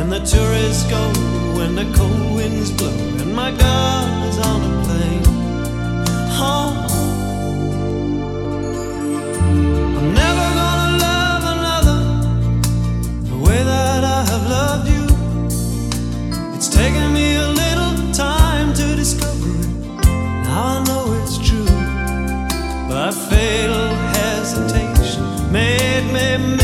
When the tourists go, when the cold winds blow, and my girl is on a plane. Oh. I'm never gonna love another the way that I have loved you. It's taken me a little time to discover it. Now I know it's true. But fatal hesitation made me.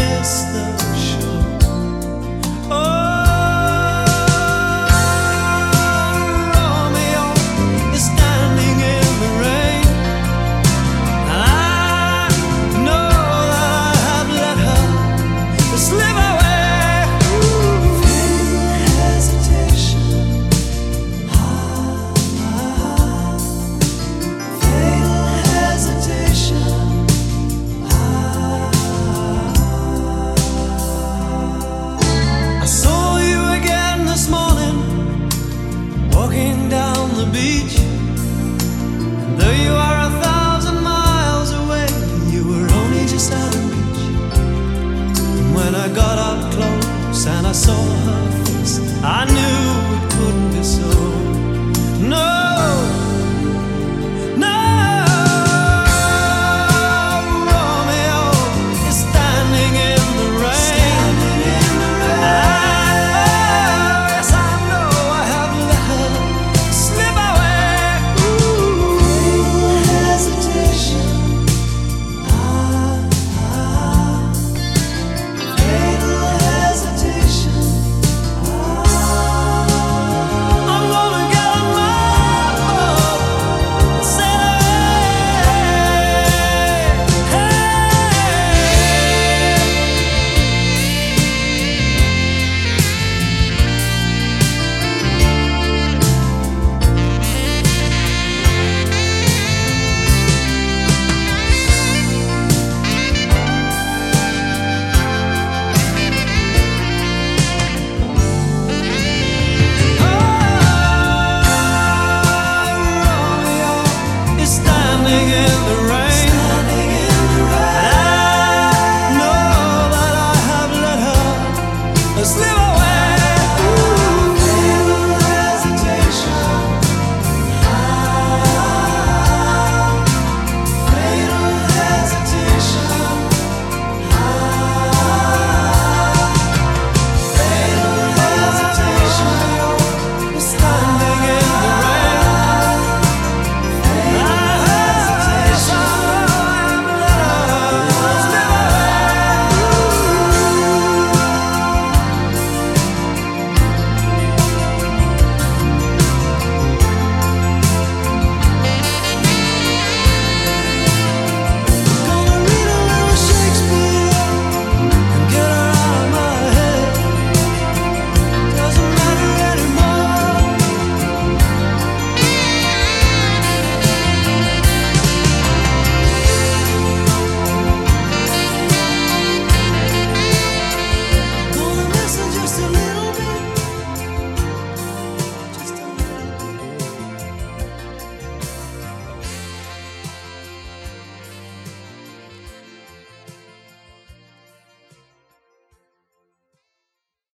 Beach.